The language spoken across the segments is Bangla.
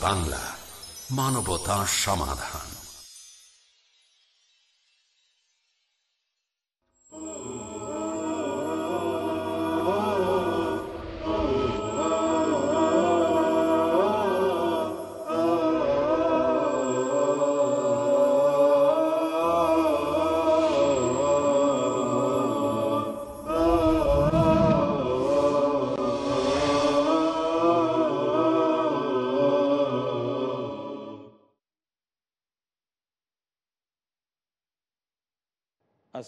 বাংলা মানবতা সমাধান।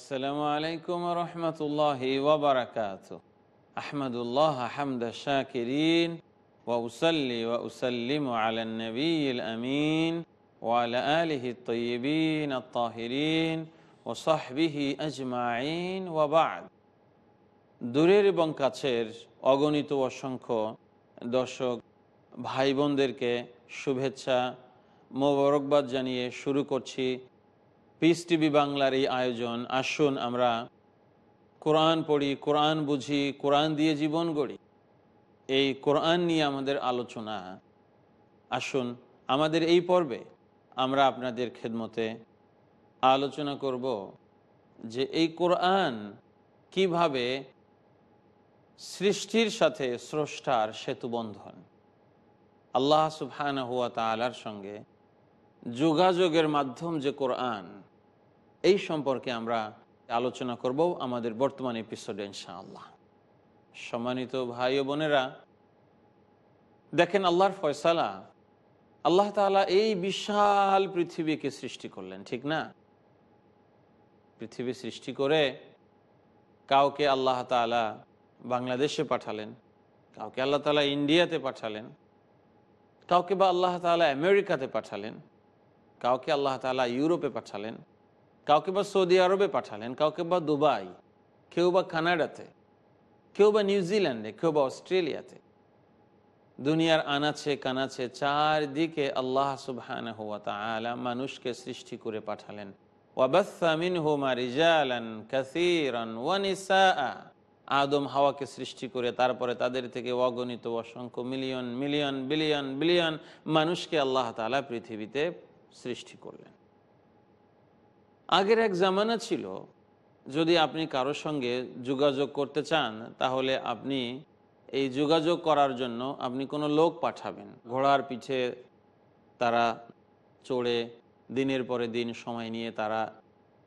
আসসালামু আলাইকুম রহমতুল্লাহ ওবরাকাত আহমদুল্লাহ হামদ শাকিরিন ওসলি ওসলিম আলনবী আমিন ওয়ালা আলিহি তৈবিন আত্মাহিরিন ও সাহবিহি আজমাইন ওয়াবাদ দূরের এবং কাছের অগণিত অসংখ্য দর্শক ভাই বোনদেরকে শুভেচ্ছা, মোবারকবাদ জানিয়ে শুরু করছি পিস টিভি বাংলার এই আয়োজন। আসুন আমরা কোরআন পড়ি, কোরআন বুঝি, কোরআন দিয়ে জীবন গড়ি। এই কোরআন নিয়ে আমাদের আলোচনা। আসুন আমাদের এই পর্বে আমরা আপনাদের খেদমতে আলোচনা করব যে এই কোরআন কীভাবে সৃষ্টির সাথে স্রষ্টার সেতুবন্ধন। আল্লাহ সুবহান হুয়া তালার সঙ্গে যোগাযোগের মাধ্যম যে কোরআন এই সম্পর্কে আমরা আলোচনা করব আমাদের বর্তমান এপিসোডে ইনশাআল্লাহ। সম্মানিত ভাই ও বোনেরা, দেখেন আল্লাহর ফয়সালা, আল্লাহ তালা এই বিশাল পৃথিবীকে সৃষ্টি করলেন, ঠিক না? পৃথিবী সৃষ্টি করে কাউকে আল্লাহ তালা বাংলাদেশে পাঠালেন, কাউকে আল্লাহ তালা ইন্ডিয়াতে পাঠালেন, কাউকে বা আল্লাহ তালা আমেরিকাতে পাঠালেন, কাউকে আল্লাহ তালা ইউরোপে পাঠালেন কাউকে বা সৌদি আরবে পাঠালেন, কাউকে বা দুবাই, কেউ বা কানাডাতে, কেউ বা নিউজিল্যান্ডে কেউ বা অস্ট্রেলিয়াতে। দুনিয়ার আনাছে কানাছে চারদিকে আল্লাহ সুবহান হুয়া তালা মানুষকে সৃষ্টি করে পাঠালেন। আদম হাওয়াকে সৃষ্টি করে তারপরে তাদের থেকে অগণিত, অসংখ্য মিলিয়ন মিলিয়ন, বিলিয়ন বিলিয়ন মানুষকে আল্লাহ তালা পৃথিবীতে সৃষ্টি করলেন। আগের এক জামানা ছিল, যদি আপনি কারোর সঙ্গে যোগাযোগ করতে চান, তাহলে আপনি এই যোগাযোগ করার জন্য আপনি কোনো লোক পাঠাবেন। ঘোড়ার পিঠে তারা চড়ে, দিনের পরে দিন সময় নিয়ে তারা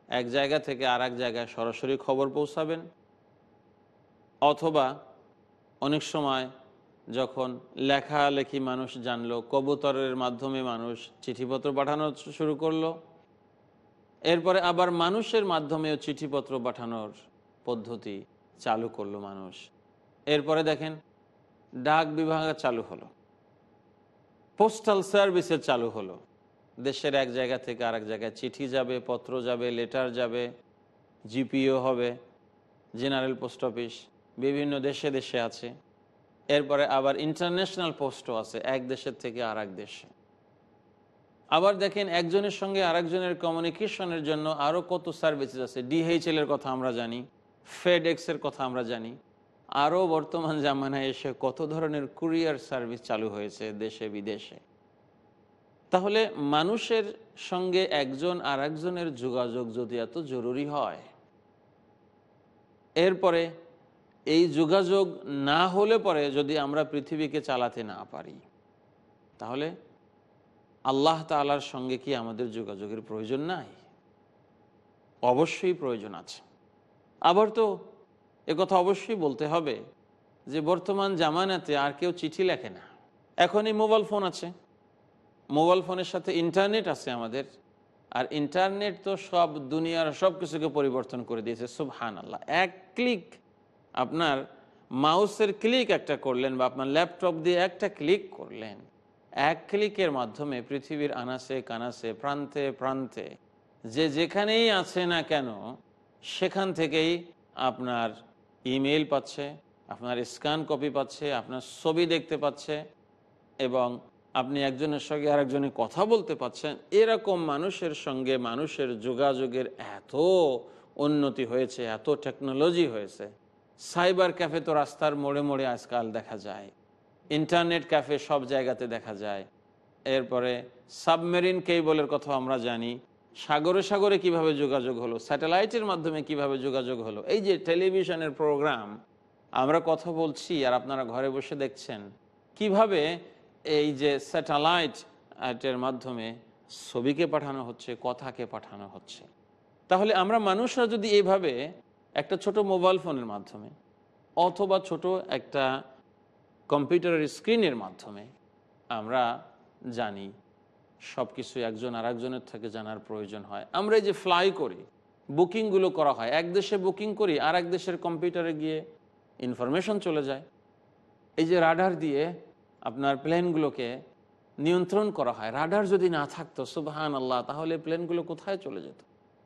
এক জায়গা থেকে আর জায়গায় সরাসরি খবর পৌঁছাবেন। অথবা অনেক সময় যখন লেখালেখি মানুষ জানলো, কবুতরের মাধ্যমে মানুষ চিঠিপত্র পাঠানো শুরু করল এরপরে আবার মানুষের মাধ্যমেও চিঠিপত্র পাঠানোর পদ্ধতি চালু করল মানুষ। এরপরে দেখেন, ডাক বিভাগ চালু হলো। পোস্টাল সার্ভিসের চালু হলো। দেশের এক জায়গা থেকে আরেক জায়গায় চিঠি যাবে, পত্র যাবে লেটার যাবে জিপিও হবে জেনারেল পোস্ট অফিস বিভিন্ন দেশে দেশে আছে। এরপরে আবার ইন্টারন্যাশনাল পোস্টও আছে, এক দেশের থেকে আর দেশে। আবার দেখেন একজনের সঙ্গে আরেকজনের কমিউনিকেশনের জন্য আরও কত সার্ভিসেস আছে। ডিএইচএল এর কথা আমরা জানি ফেড এক্সের কথা আমরা জানি। আরও বর্তমান জামানায় এসে কত ধরনের কুরিয়ার সার্ভিস চালু হয়েছে দেশে, বিদেশে। তাহলে মানুষের সঙ্গে একজন আর একজনের যোগাযোগ যদি এত জরুরি হয়, এরপরে এই যোগাযোগ না হলে পরে যদি আমরা পৃথিবীকে চালাতে না পারি, তাহলে আল্লাহ তালার সঙ্গে কি আমাদের যোগাযোগের প্রয়োজন নাই? অবশ্যই প্রয়োজন আছে। আবার তো কথা অবশ্যই বলতে হবে যে বর্তমান জামানাতে আর কেউ চিঠি লেখে না। এখনই মোবাইল ফোন আছে। মোবাইল ফোনের সাথে ইন্টারনেট আছে আমাদের। আর ইন্টারনেট তো সব দুনিয়ার সব কিছুকে পরিবর্তন করে দিয়েছে সুবহান আল্লাহ এক ক্লিক আপনার মাউসের ক্লিক একটা করলেন বা আপনার ল্যাপটপ দিয়ে একটা ক্লিক করলেন। এক ক্লিকের মাধ্যমে পৃথিবীর আনাসে কানাসে প্রান্তে প্রান্তে, যে যেখানেই আছে না কেন, সেখান থেকেই আপনার ইমেল পাচ্ছে, আপনার স্ক্যান কপি পাচ্ছে, আপনার ছবি দেখতে পাচ্ছে এবং আপনি একজনের সঙ্গে আরেকজনে কথা বলতে পাচ্ছেন। এরকম মানুষের সঙ্গে মানুষের যোগাযোগের এত উন্নতি হয়েছে, এত টেকনোলজি হয়েছে। সাইবার ক্যাফে তো রাস্তার মোড়ে মোড়ে আজকাল দেখা যায়। ইন্টারনেট ক্যাফে সব জায়গাতে দেখা যায়। এরপরে সাবমেরিন কেবলের কথা আমরা জানি। সাগরে সাগরে কীভাবে যোগাযোগ হলো, স্যাটেলাইটের মাধ্যমে কীভাবে যোগাযোগ হলো, এই যে টেলিভিশনের প্রোগ্রাম, আমরা কথা বলছি আর আপনারা ঘরে বসে দেখছেন। কীভাবে এই যে স্যাটেলাইট এর মাধ্যমে ছবিকে পাঠানো হচ্ছে, কথাকে পাঠানো হচ্ছে। তাহলে আমরা মানুষরা যদি এইভাবে একটা ছোট মোবাইল ফোনের মাধ্যমে অথবা ছোট একটা কম্পিউটারের স্ক্রিনের মাধ্যমে আমরা জানি সব কিছু একজন আর একজনের থেকে জানার প্রয়োজন হয়। আমরা এই যে ফ্লাই করি বুকিংগুলো করা হয়, এক দেশে বুকিং করি আর এক দেশের কম্পিউটারে গিয়ে ইনফরমেশন চলে যায়। এই যে রাডার দিয়ে আপনার প্লেনগুলোকে নিয়ন্ত্রণ করা হয়। রাডার যদি না থাকতো সুবাহান আল্লাহ তাহলে প্লেনগুলো কোথায় চলে যেত?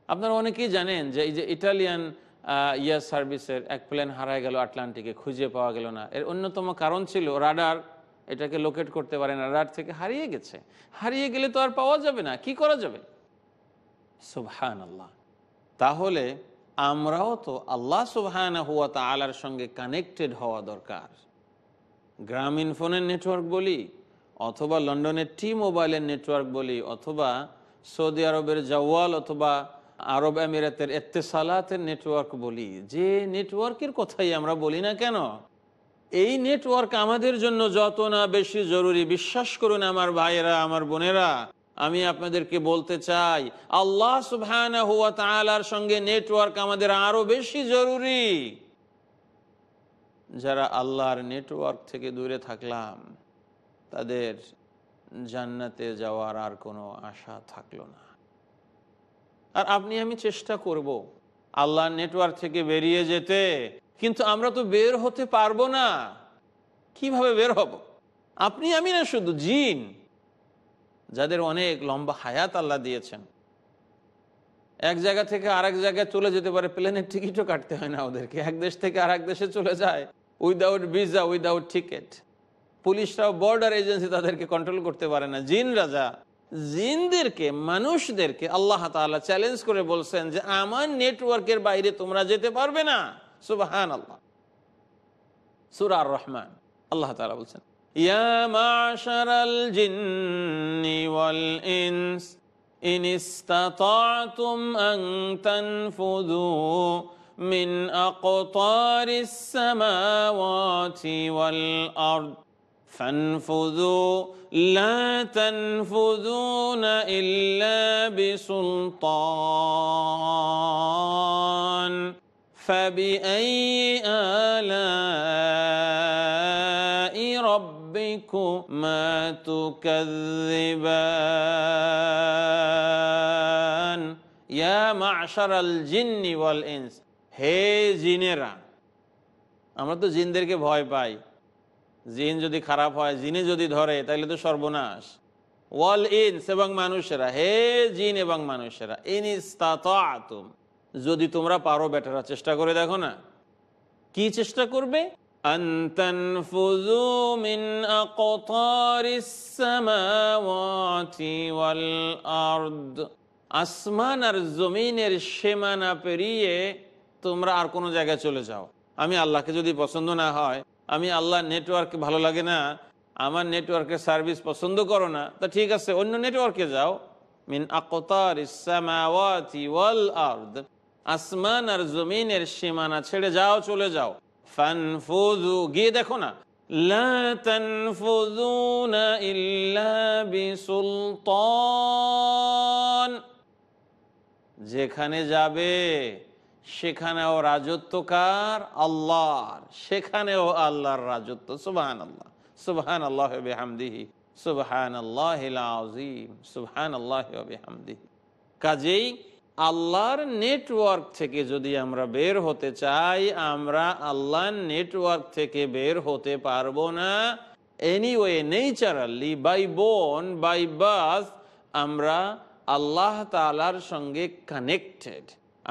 আপনারা অনেকেই জানেন যে এই যে ইটালিয়ান ইয়ার সার্ভিসের এক প্লেন হারায় গেল আটলান্টিকে, খুঁজে পাওয়া গেল না। এর অন্যতম কারণ ছিল রাডার এটাকে লোকেট করতে পারে না, রাডার থেকে হারিয়ে গেছে। হারিয়ে গেলে তো আর পাওয়া যাবে না, কি করা যাবে? সুবহান আল্লাহ তাহলে আমরাও তো আল্লাহ সুবহান হুয়া তালার সঙ্গে কানেক্টেড হওয়া দরকার। গ্রামীণ ফোনের নেটওয়ার্ক বলি, অথবা লন্ডনের টি মোবাইলের নেটওয়ার্ক বলি, অথবা সৌদি আরবের জওয়াল অথবা আরব আমিরাতের এত্তেসালাতের নেটওয়ার্ক বলি, যে নেটওয়ার্কের কথাই আমরা বলি না কেন? এই নেটওয়ার্ক আমাদের জন্য যত না বেশি জরুরি। বিশ্বাস করুন আমার ভাইয়েরা, আমার বোনেরা, আমি আপনাদেরকে বলতে চাই, আল্লাহ সুবহান হুয়া তালার সঙ্গে নেটওয়ার্ক আমাদের আরও বেশি জরুরি। যারা আল্লাহর নেটওয়ার্ক থেকে দূরে থাকলাম, তাদের জান্নাতে যাওয়ার আর কোনো আশা থাকল না। আর আপনি, আমি চেষ্টা করব আল্লাহর নেটওয়ার্ক থেকে বেরিয়ে যেতে। কিন্তু আমরা তো বের হতে পারব না। কীভাবে বের হব? আপনি, আমি না, শুধু জিন, যাদের অনেক লম্বা হায়াত আল্লাহ দিয়েছেন। এক জায়গা থেকে আরেক জায়গায় চলে যেতে পারে, প্লেনের টিকিটও কাটতে হয় না ওদেরকে। এক দেশ থেকে আরেক দেশে চলে যায় উইদাউট ভিসা উইদাউট টিকিট পুলিশরাও বর্ডার এজেন্সি তাদেরকে কন্ট্রোল করতে পারে না জিন রাজা জিনদেরকে মানুষদেরকে আল্লাহ তাআলা চ্যালেঞ্জ করে বলছেন যে আমার নেটওয়ার্কের বাইরে তোমরা যেতে পারবে না সুবাহান আল্লাহ সুরার রহমান আল্লাহ তাআলা বলছেন ইয়া মাশারাল জিন্নি ওয়াল ইনস ইন ইসতাতা'তুম আন তানফুযু من أقطار السماوات والأرض فانفذوا لا تنفذون إلا بسلطان فبأي آلاء ربكما تكذبان يا معشر الجن والإنس হে জিনেরা আমরা তো জিনদেরকে ভয় পাই জিন যদি খারাপ হয় জিনে যদি ধরে তাহলে তো সর্বনাশ। ওয়াল ইনস এবং মানুষেরা, হে জিন এবং মানুষেরা ইনিস্তাতুম যদি তোমরা পারো বেটারা, চেষ্টা করে দেখো না। কি চেষ্টা করবে? মিন আসমান আর জমিনের সীমানা পেরিয়ে তোমরা আর কোনো জায়গায় চলে যাও। আমি আল্লাহকে যদি পছন্দ না হয় আমি আল্লাহ নেটওয়ার্ক ভালো লাগে না, আমার নেটওয়ার্কের সার্ভিস পছন্দ করো না, তা ঠিক আছে, অন্য নেটওয়ার্কে যাও। মিন আকতার ওয়াল আর্দ, আসমান আর জমিনের সীমানা ছেড়ে যাও, চলে যাও। ফানফুজু গিয়ে দেখো না। লা তানফুজুনা ইল্লা বিসুলতান। যেখানে যাবে সেখানেও রাজত্বকার আল্লাহর, সেখানেও আল্লাহর রাজত্ব। সুবাহান আল্লাহ সুবাহান আল্লাহ হামদিহি সুবাহান আল্লাহ আজিম সুবাহান আল্লাহ হামদিহি কাজেই আল্লাহর নেটওয়ার্ক থেকে যদি আমরা বের হতে চাই, আমরা আল্লাহর নেটওয়ার্ক থেকে বের হতে পারব না। Anyway naturally by bone by bus আমরা আল্লাহ তালার সঙ্গে কানেক্টেড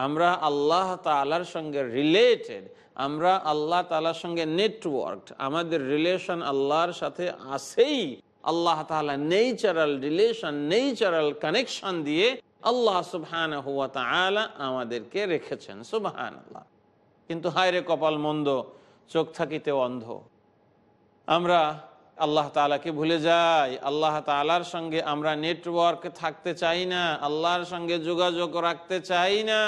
আমরা আল্লাহ তালার সঙ্গে রিলেটেড আমরা আল্লাহ তালার সঙ্গে নেটওয়ার্ক আমাদের রিলেশন আল্লাহর সাথে আছেই। আল্লাহ তালা নেচারাল রিলেশন নেচারাল কানেকশন দিয়ে আল্লাহ সুবহান হুয়া তালা আমাদেরকে রেখেছেন সুবহান আল্লাহ কিন্তু হায়রে কপাল মন্দ, চোখ থাকিতে অন্ধ। আমরা আল্লাহ তালাকে ভুলে যাই আল্লাহ তালার সঙ্গে আমরা নেটওয়ার্ক থাকতে চাই না। আল্লাহর সঙ্গে যোগাযোগ রাখতে চাই না।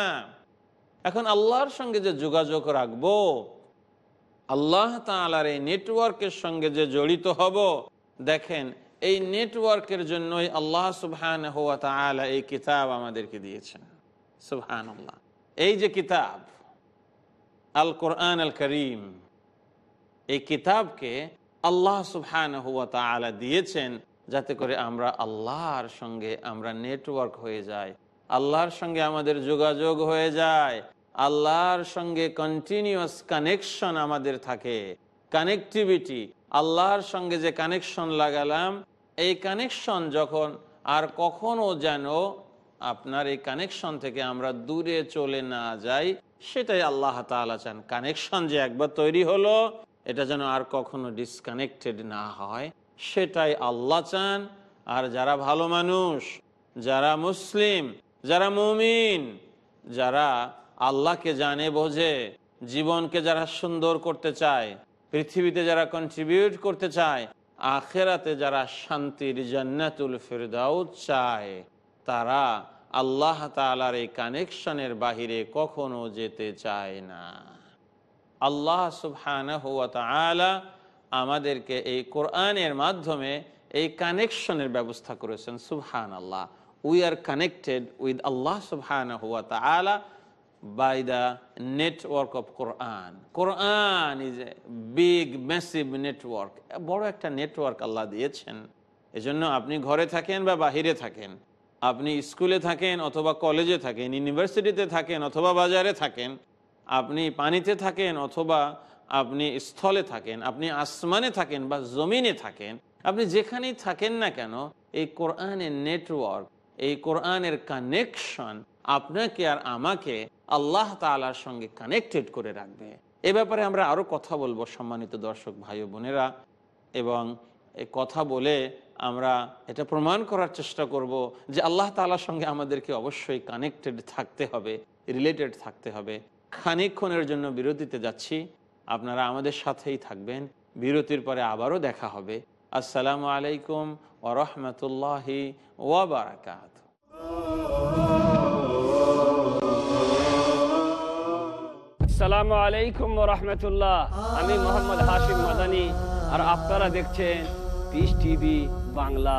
এখন আল্লাহর সঙ্গে যে যোগাযোগ রাখব, আল্লাহ তালার এই নেটওয়ার্কের সঙ্গে যে জড়িত হব, দেখেন, এই নেটওয়ার্কের জন্যই আল্লাহ সুবহান হুয়া তালা এই কিতাব আমাদেরকে দিয়েছেন। সুবহান আল্লাহ এই যে কিতাব আল কোরআন আল করিম এই কিতাবকে আল্লাহ সুবহান হুয়া তালা দিয়েছেন যাতে করে আমরা আল্লাহর সঙ্গে আমরা নেটওয়ার্ক হয়ে যাই, আল্লাহর সঙ্গে আমাদের যোগাযোগ হয়ে যায়, আল্লাহর সঙ্গে কন্টিনিউয়াস কানেকশন আমাদের থাকে কানেকটিভিটি আল্লাহর সঙ্গে যে কানেকশন লাগালাম, এই কানেকশন যখন আর কখনো যেন আপনার এই কানেকশন থেকে আমরা দূরে চলে না যাই, সেটাই আল্লাহ তালা চান। কানেকশন যে একবার তৈরি হলো এটা যেন আর কখনো ডিসকানেক্টেড না হয়। সেটাই আল্লাহ চান। আর যারা ভালো মানুষ, যারা মুসলিম, যারা মুমিন, যারা আল্লাহকে জানে, বোঝে, জীবনকে যারা সুন্দর করতে চায়, পৃথিবীতে যারা কন্ট্রিবিউট করতে চায়, আখেরাতে যারা শান্তির জান্নাতুল ফেরদাউ চায়, তারা আল্লাহ তালার এই কানেকশনের বাহিরে কখনো যেতে চায় না। আল্লাহ সুবহান আমাদেরকে এই কোরআনের মাধ্যমে এই কানেকশনের ব্যবস্থা করেছেন সুবহান আল্লাহ উই আর কানেক্টেড উইথ আল্লাহ সুবহান by the network of Quran. Quran is a big, massive network. বড় একটা নেটওয়ার্ক আল্লাহ দিয়েছেন এজন্য আপনি ঘরে থাকেন বা বাহিরে থাকেন আপনি স্কুলে থাকেন অথবা কলেজে থাকেন ইউনিভার্সিটিতে থাকেন অথবা বাজারে থাকেন আপনি পানিতে থাকেন অথবা আপনি স্থলে থাকেন, আপনি আসমানে থাকেন বা জমিনে থাকেন, আপনি যেখানেই থাকেন না কেন, এই কোরআনের নেটওয়ার্ক, এই কোরআনের কানেকশন আপনাকে আর আমাকে আল্লাহ তালার সঙ্গে কানেক্টেড করে রাখবে। এ ব্যাপারে আমরা আরও কথা বলব, সম্মানিত দর্শক ভাই বোনেরা, এবং কথা বলে আমরা এটা প্রমাণ করার চেষ্টা করব যে আল্লাহ তালার সঙ্গে আমাদেরকে অবশ্যই কানেক্টেড থাকতে হবে রিলেটেড থাকতে হবে। খানিক্ষণের জন্য বিরতিতে যাচ্ছি। আপনারা আমাদের সাথেই থাকবেন। বিরতির পরে আবারও দেখা হবে। আসসালামু আলাইকুম ওরহমতুল্লাহি ওয়াবারাকাত আসসালামু আলাইকুম রহমতুল্লাহ। আমি মোহাম্মদ হাশিম মাদানি। আর আপনারা দেখছেন Peace TV Bangla.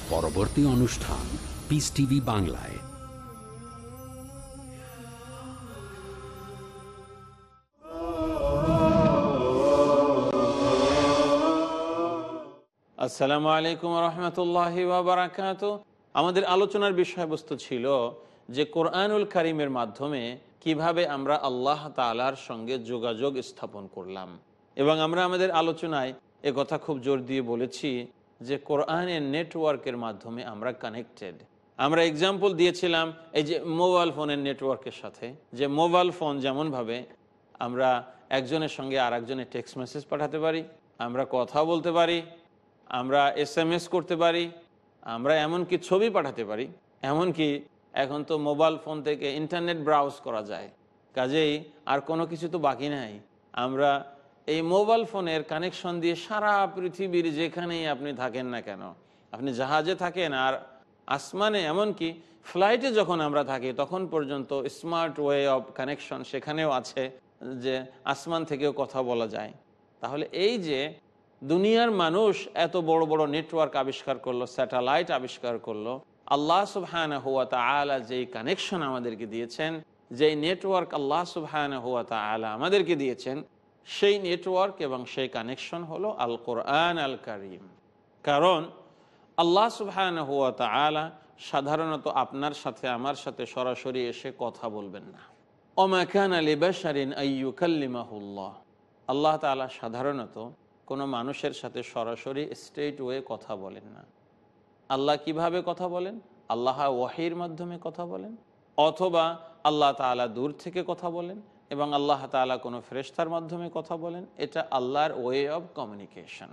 পরবর্তী অনুষ্ঠান পিস টিভি বাংলায়। আসসালামু আলাইকুম রহমতুল্লাহ বারাকাত আমাদের আলোচনার বিষয়বস্তু ছিল যে কোরআনুল কারিমের মাধ্যমে কীভাবে আমরা আল্লাহ তালার সঙ্গে যোগাযোগ স্থাপন করলাম। এবং আমরা আমাদের আলোচনায় এ কথা খুব জোর দিয়ে বলেছি যে কোরআনের নেটওয়ার্কের মাধ্যমে আমরা কানেক্টেড আমরা এক্সাম্পল দিয়েছিলাম এই যে মোবাইল ফোনের নেটওয়ার্কের সাথে। যে মোবাইল ফোন যেমনভাবে আমরা একজনের সঙ্গে আর একজনের টেক্সট মেসেজ পাঠাতে পারি, আমরা কথা বলতে পারি, আমরা এস করতে পারি, আমরা এমনকি ছবি পাঠাতে পারি। এমনকি এখন তো মোবাইল ফোন থেকে ইন্টারনেট ব্রাউজ করা যায়। কাজেই আর কোনো কিছু তো বাকি নাই। আমরা এই মোবাইল ফোনের কানেকশন দিয়ে সারা পৃথিবীর যেখানেই আপনি থাকেন না কেন, আপনি জাহাজে থাকেন আর আসমানে, এমনকি ফ্লাইটে যখন আমরা থাকি, তখন পর্যন্ত স্মার্ট ওয়ে অফ কানেকশন সেখানেও আছে যে আসমান থেকেও কথা বলা যায়। তাহলে এই যে দুনিয়ার মানুষ এত বড় বড় নেটওয়ার্ক আবিষ্কার করল, স্যাটেলাইট আবিষ্কার করল, আল্লাহ সুবহান হুয়া তালা যেই কানেকশন আমাদেরকে দিয়েছেন, যেই নেটওয়ার্ক আল্লাহ সুবহান হুয়া তালা আমাদেরকে দিয়েছেন সেই নেটওয়ার্ক এবং সেই কানেকশন হলো আল কোরআন আল করিম কারণ আল্লাহ সুবহান হুয়া তালা সাধারণত আপনার সাথে, আমার সাথে সরাসরি এসে কথা বলবেন না। ওমাকান আলী বাসারিন আইয়ুকাল্লিমাহুল্লাহ আল্লাহ। তালা সাধারণত কোনো মানুষের সাথে সরাসরি স্ট্রেট ওয়ে কথা বলেন না। আল্লাহ কীভাবে কথা বলেন? আল্লাহ ওয়াহির মাধ্যমে কথা বলেন। অথবা আল্লাহ তালা দূর থেকে কথা বলেন। এবং আল্লাহ তালা কোনো ফেরেস্তার মাধ্যমে কথা বলেন, এটা আল্লাহর ওয়ে অব কমিউনিকেশন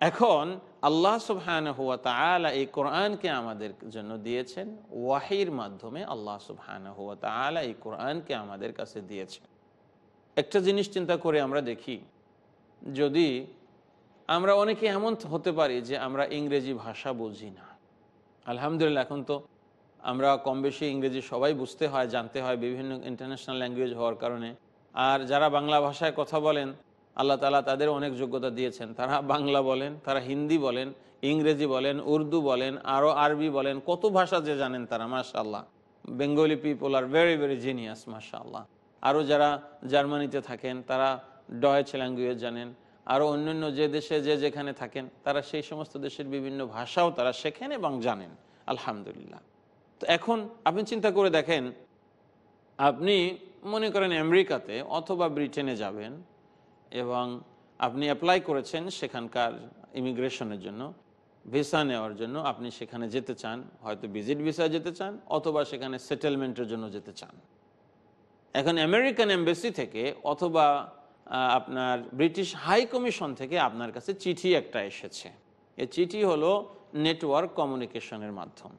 এখন, আল্লাহ সুবহান হুয়া তালা এই কোরআনকে আমাদের জন্য দিয়েছেন, ওয়াহির মাধ্যমে আল্লাহ সুবহান হুয়া তালা এই কোরআনকে আমাদের কাছে দিয়েছেন। একটা জিনিস চিন্তা করে আমরা দেখি, যদি আমরা অনেকে এমন হতে পারি যে আমরা ইংরেজি ভাষা বুঝি না। আলহামদুলিল্লাহ, এখন তো আমরা কম বেশি ইংরেজি সবাই বুঝতে হয়, জানতে হয় বিভিন্ন ইন্টারন্যাশনাল ল্যাঙ্গুয়েজ হওয়ার কারণে। আর যারা বাংলা ভাষায় কথা বলেন, আল্লাহ তালা তাদের অনেক যোগ্যতা দিয়েছেন। তারা বাংলা বলেন, তারা হিন্দি বলেন, ইংরেজি বলেন, উর্দু বলেন আরও আরবি বলেন, কত ভাষা যে জানেন তারা মাশাল্লাহ Bengali people are very very genius মাশাল্লাহ আরও যারা জার্মানিতে থাকেন, তারা ডয়েচ ল্যাঙ্গুয়েজ জানেন। আরও অন্যান্য যে দেশে যে যেখানে থাকেন, তারা সেই সমস্ত দেশের বিভিন্ন ভাষাও তারা শেখেন এবং জানেন। আলহামদুলিল্লাহ। তো এখন আপনি চিন্তা করে দেখেন, আপনি মনে করেন আমেরিকাতে অথবা ব্রিটেনে যাবেন এবং আপনি অ্যাপ্লাই করেছেন সেখানকার ইমিগ্রেশনের জন্য ভিসা নেওয়ার জন্য, আপনি সেখানে যেতে চান, হয়তো ভিজিট ভিসা যেতে চান, অথবা সেখানে সেটেলমেন্টের জন্য যেতে চান। এখন আমেরিকান এম্বাসি থেকে অথবা আপনার ব্রিটিশ হাই কমিশন থেকে আপনার কাছে চিঠি একটা এসেছে। এই চিঠি হলো নেটওয়ার্ক কমিউনিকেশনের মাধ্যম।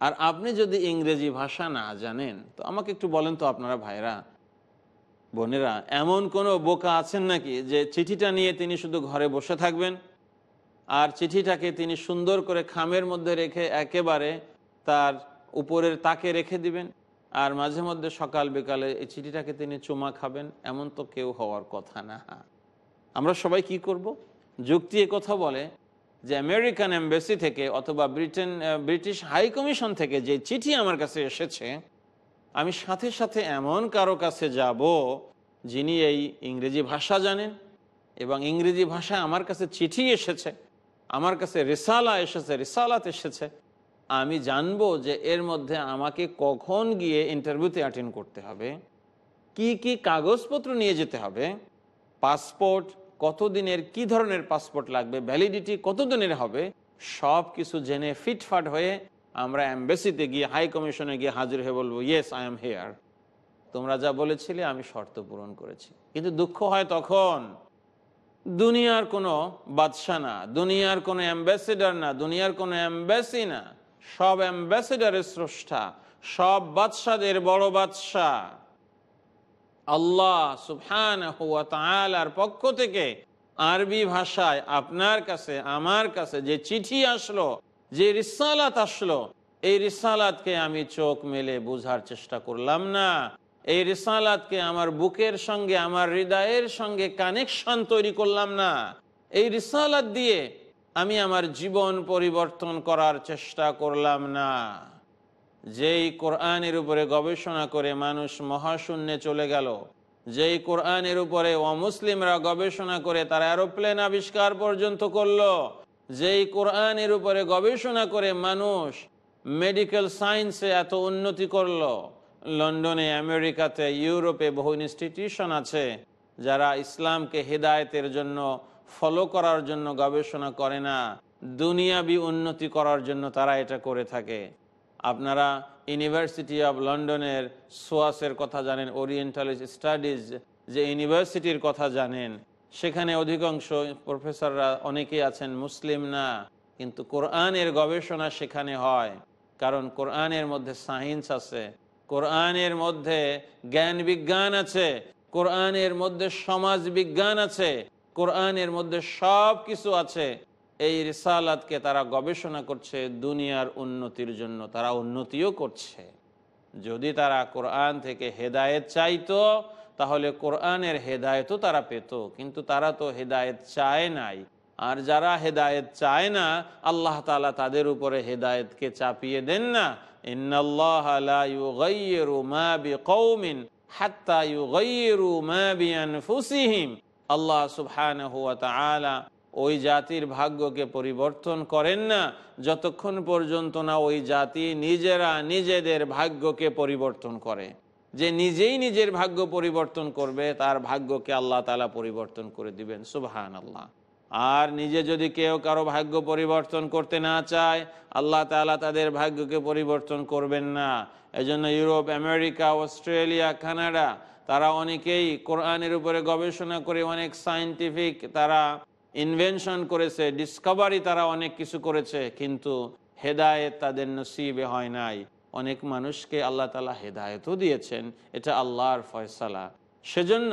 আর আপনি যদি ইংরেজি ভাষা না জানেন, তো আমাকে একটু বলেন তো আপনারা ভাইরা, বোনেরা, এমন কোনো বোকা আছেন নাকি যে চিঠিটা নিয়ে তিনি শুধু ঘরে বসে থাকবেন? আর চিঠিটাকে তিনি সুন্দর করে খামের মধ্যে রেখে একেবারে তার উপরের তাকে রেখে দিবেন? আর মাঝে মধ্যে সকাল বিকালে এই চিঠিটাকে তিনি চুমা খাবেন? এমন তো কেউ হওয়ার কথা না। আমরা সবাই কি করব? যুক্তি কথা বলে যে আমেরিকান এম্বাসি থেকে অথবা ব্রিটেন ব্রিটিশ হাই কমিশন থেকে যে চিঠি আমার কাছে এসেছে, আমি সাথে সাথে এমন কারও কাছে যাব যিনি এই ইংরেজি ভাষা জানেন এবং ইংরেজি ভাষায় আমার কাছে চিঠি এসেছে, আমার কাছে রিসালা এসেছে, রিসালাত এসেছে। আমি জানব যে এর মধ্যে আমাকে কখন গিয়ে ইন্টারভিউতে অ্যাটেন্ড করতে হবে, কি কি কাগজপত্র নিয়ে যেতে হবে, পাসপোর্ট কতদিনের, কি ধরনের পাসপোর্ট লাগবে ভ্যালিডিটি কতদিনের হবে সব কিছু জেনে ফিটফাট হয়ে আমরা অ্যাম্বাসিতে গিয়ে হাই কমিশনে গিয়ে হাজির হয়ে বলব ইয়েস আই এম হেয়ার তোমরা যা বলেছিলে আমি শর্ত পূরণ করেছি। কিন্তু দুঃখ হয় তখন? দুনিয়ার কোনো বাদশা না, দুনিয়ার কোনো অ্যাম্বাসেডার না, দুনিয়ার কোনো অ্যাম্বাসি না। সব অ্যাম্বাসেডারের স্রষ্টা, সব বাদশাদের বড় বাদশাহ। আল্লাহ সুফহান আর পক্ষ থেকে আরবি ভাষায় আপনার কাছে, আমার কাছে যে চিঠি আসলো, যে রিসালাত আসলো, এই রিসালাতকে আমি চোখ মেলে বোঝার চেষ্টা করলাম না। এই রিসালাতকে আমার বুকের সঙ্গে, আমার হৃদয়ের সঙ্গে কানেকশন তৈরি করলাম না। এই রিসালাত দিয়ে আমি আমার জীবন পরিবর্তন করার চেষ্টা করলাম না। যেই কোরআনের উপরে গবেষণা করে মানুষ মহাশূন্যে চলে গেল, যেই কোরআনের উপরে অমুসলিমরা গবেষণা করে তারা এরোপ্লেন আবিষ্কার পর্যন্ত করল, যেই কোরআনের উপরে গবেষণা করে মানুষ মেডিকেল সায়েন্সে এত উন্নতি করল, লন্ডনে, আমেরিকাতে, ইউরোপে বহু ইনস্টিটিউশন আছে যারা ইসলামকে হেদায়তের জন্য, ফলো করার জন্য গবেষণা করে না, দুনিয়াবি উন্নতি করার জন্য তারা এটা করে থাকে। আপনারা ইউনিভার্সিটি অব লন্ডনের সোয়াসের কথা জানেন ওরিয়েন্টাল স্টাডিজ যে ইউনিভার্সিটির কথা জানেন, সেখানে অধিকাংশ প্রফেসররা অনেকেই আছেন মুসলিম না, কিন্তু কোরআনের গবেষণা সেখানে হয়, কারণ কোরআনের মধ্যে সায়েন্স আছে, কোরআনের মধ্যে জ্ঞান বিজ্ঞান আছে, কোরআনের মধ্যে সমাজ বিজ্ঞান আছে, কোরআনের মধ্যে সব কিছু আছে। এই রিসালাতকে তারা গবেষণা করছে, দুনিয়ার উন্নতির জন্য তারা উন্নতিও করছে। যদি তারা কোরআন থেকে হেদায়েত চাইতো, তাহলে কোরআনের হেদায়তও তারা পেত, কিন্তু তারা তো হেদায়েত চায় নাই। আর যারা হেদায়েত চায় না, আল্লাহ তালা তাদের উপরে হেদায়েতকে চাপিয়ে দেন না। আল্লাহ সুবহান ওই জাতির ভাগ্যকে পরিবর্তন করেন না। যতক্ষণ পর্যন্ত না ওই জাতি নিজেরা নিজেদের ভাগ্যকে পরিবর্তন করে। যে নিজেই নিজের ভাগ্য পরিবর্তন করবে, তার ভাগ্যকে আল্লাহ তালা পরিবর্তন করে দিবেন। সুবহান আল্লাহ আর নিজে যদি কেউ কারও ভাগ্য পরিবর্তন করতে না চায়, আল্লাহ তালা তাদের ভাগ্যকে পরিবর্তন করবেন না। এজন্য ইউরোপ, আমেরিকা, অস্ট্রেলিয়া, কানাডা, তারা অনেকেই কোরআনের উপরে গবেষণা করে অনেক সায়েন্টিফিক তারা ইনভেনশন করেছে ডিসকভারি তারা অনেক কিছু করেছে, কিন্তু হেদায়েত তাদের নসিবে হয় নাই। অনেক মানুষকে আল্লাহ তালা হেদায়তও দিয়েছেন, এটা আল্লাহর ফয়সালা। সেজন্য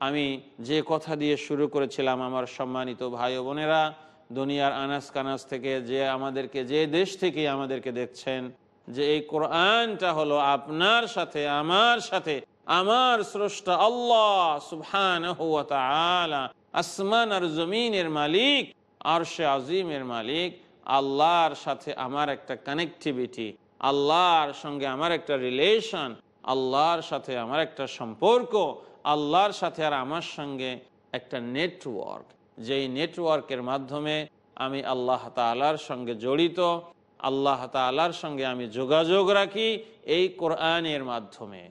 আমি যে কথা দিয়ে শুরু করেছিলাম, আমার সম্মানিত ভাই বোনেরা, দুনিয়ার আনাস কানাস থেকে যে আমাদেরকে, যে দেশ থেকে আমাদেরকে দেখছেন, যে এই কোরআনটা হলো আপনার সাথে, আমার সাথে, আমার স্রষ্টা আল্লাহ সুবহান আসমান আর জমিনের মালিক, আরশে আজিমের মালিক, আল্লাহর সাথে আমার একটা কানেকটিভিটি আল্লাহর সঙ্গে আমার একটা রিলেশন আল্লাহর সাথে আমার একটা সম্পর্ক, আল্লাহর সাথে আর আমার সঙ্গে একটা নেটওয়ার্ক যেই নেটওয়ার্কের মাধ্যমে আমি আল্লাহ তালার সঙ্গে জড়িত, আল্লাহ তালার সঙ্গে আমি যোগাযোগ রাখি এই কোরআনের মাধ্যমে।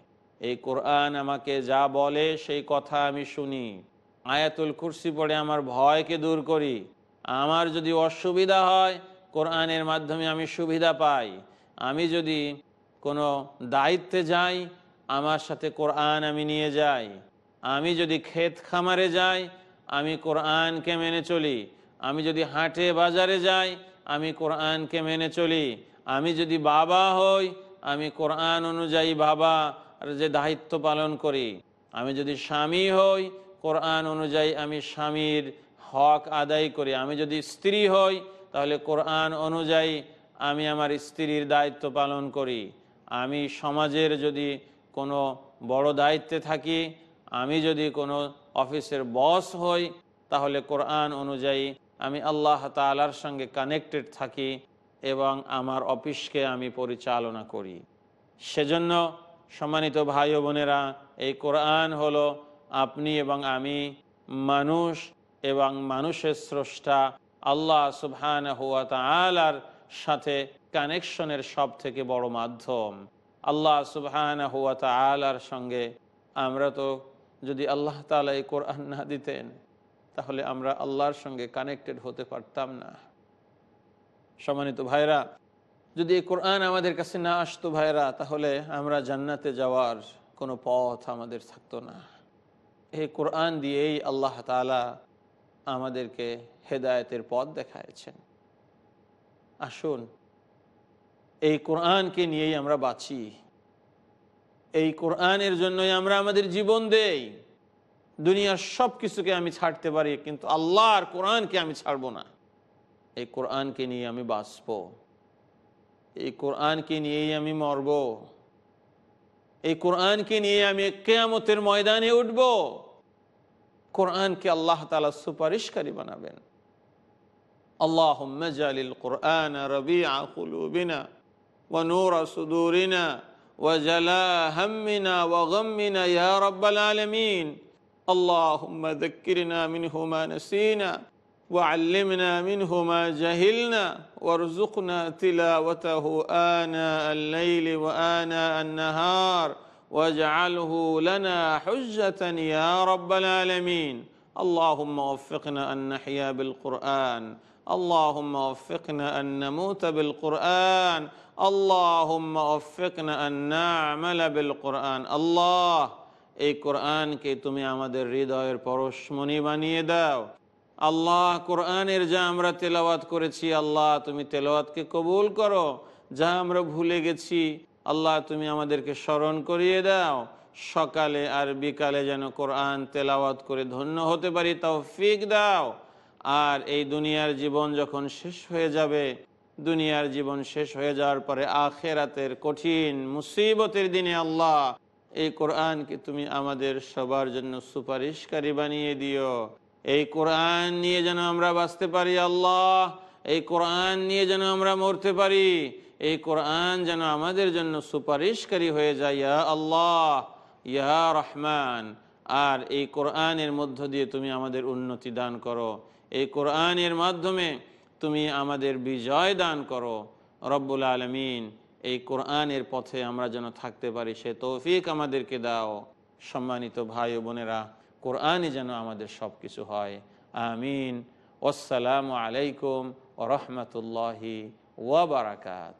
এই কোরআন আমাকে যা বলে সেই কথা আমি শুনি। আয়াতুল কুরসি পড়ে আমার ভয়কে দূর করি। আমার যদি অসুবিধা হয়, কোরআনের মাধ্যমে আমি সুবিধা পাই। আমি যদি কোনো দায়িত্বে যাই, আমার সাথে কোরআন আমি নিয়ে যাই। আমি যদি ক্ষেত খামারে যাই, আমি কোরআনকে মেনে চলি। আমি যদি হাটে বাজারে যাই, আমি কোরআনকে মেনে চলি। আমি যদি বাবা হই, আমি কোরআন অনুযায়ী বাবা যে দায়িত্ব পালন করি। আমি যদি স্বামী হই কোরআন অনুযায়ী আমি স্বামীর হক আদায় করি। আমি যদি স্ত্রী হই, তাহলে কোরআন অনুযায়ী আমি আমার স্ত্রীর দায়িত্ব পালন করি। আমি সমাজের যদি কোনো বড় দায়িত্বে থাকি, আমি যদি কোনো অফিসের বস হই, তাহলে কোরআন অনুযায়ী আমি আল্লাহ তালার সঙ্গে কানেক্টেড থাকি এবং আমার অফিসকে আমি পরিচালনা করি। সেজন্য সম্মানিত ভাই বোনেরা, এই কোরআন হলো আপনি এবং আমি মানুষ এবং মানুষের স্রষ্টা আল্লাহ সুবহান হুয়া তালার সাথে কানেকশনের সব থেকে বড় মাধ্যম। আল্লাহ সুবহান হুয়া তালার সঙ্গে আমরা তো যদি আল্লাহ তালা এই কোরআন না দিতেন, তাহলে আমরা আল্লাহর সঙ্গে কানেক্টেড হতে পারতাম না। সম্মানিত ভাইরা যদি এই কোরআন আমাদের কাছে না আসতো ভাইরা তাহলে আমরা জান্নাতে যাওয়ার কোনো পথ আমাদের থাকতো না। এই কোরআন দিয়েই আল্লাহ তালা আমাদেরকে হেদায়তের পথ দেখায়ছেন আসুন, এই কোরআনকে নিয়েই আমরা বাঁচি। এই কোরআনের জন্যই আমরা আমাদের জীবন দেই। দুনিয়ার সব কিছুকে আমি ছাড়তে পারি, কিন্তু আল্লাহর কোরআনকে আমি ছাড়বো না। এই কোরআনকে নিয়ে আমি বাঁচব। এই কোরআনকে নিয়েই আমি মরব। এই কোরআনকে নিয়ে আমি কেয়ামতের ময়দানে উঠব। কোরআনকে আল্লাহ তালা সুপারিশকারী বানাবেন আল্লাহ কোরআন রবি আকুলুবিনা ونور صدورنا وجلاء همنا وغمنا يا رب العالمين اللهم ذكرنا منه ما نسينا وعلمنا منه ما جهلنا وارزقنا تلاوته آناء الليل وآناء النهار واجعله لنا حجة يا رب العالمين اللهم وفقنا أن نحيا بالقرآن اللهم وفقنا أن نموت بالقرآن اللهم وفقنا أن نعمل بالقرآن الله এই কোরআনকে তুমি আমাদের হৃদয়ের পরশমণি বানিয়ে দাও আল্লাহ কোরআনের যা আমরা তেলাওয়াত করেছি আল্লাহ তুমি তেলাওয়াতকে কবুল করো যা আমরা ভুলে গেছি আল্লাহ, তুমি আমাদেরকে স্মরণ করিয়ে দাও। সকালে আর বিকালে যেন কোরআন তেলাওয়াত করে ধন্য হতে পারি তাও ফিক দাও। আর এই দুনিয়ার জীবন যখন শেষ হয়ে যাবে, দুনিয়ার জীবন শেষ হয়ে যাওয়ার পরে আখেরাতের কঠিন মুসিবতের দিনে আল্লাহ, এই কোরআনকে তুমি আমাদের সবার জন্য সুপারিশকারী বানিয়ে দিও। এই কোরআন নিয়ে যেন আমরা বাঁচতে পারি আল্লাহ, এই কোরআন নিয়ে যেন আমরা মরতে পারি এই কোরআন যেন আমাদের জন্য সুপারিশকারী হয়ে যায়, ইয়া আল্লাহ, ইয়া রহমান। আর এই কোরআনের মধ্য দিয়ে তুমি আমাদের উন্নতি দান করো। এই কোরআনের মাধ্যমে তুমি আমাদের বিজয় দান করো। রব্বুল আলমিন, এই কোরআনের পথে আমরা যেন থাকতে পারি, সে তৌফিক আমাদেরকে দাও। সম্মানিত ভাই ও বোনেরা, কোরআনই যেন আমাদের সব কিছু হয়। আমিন। আসসালামু আলাইকুম ও রহমতুল্লাহি ওয়াবারাকাত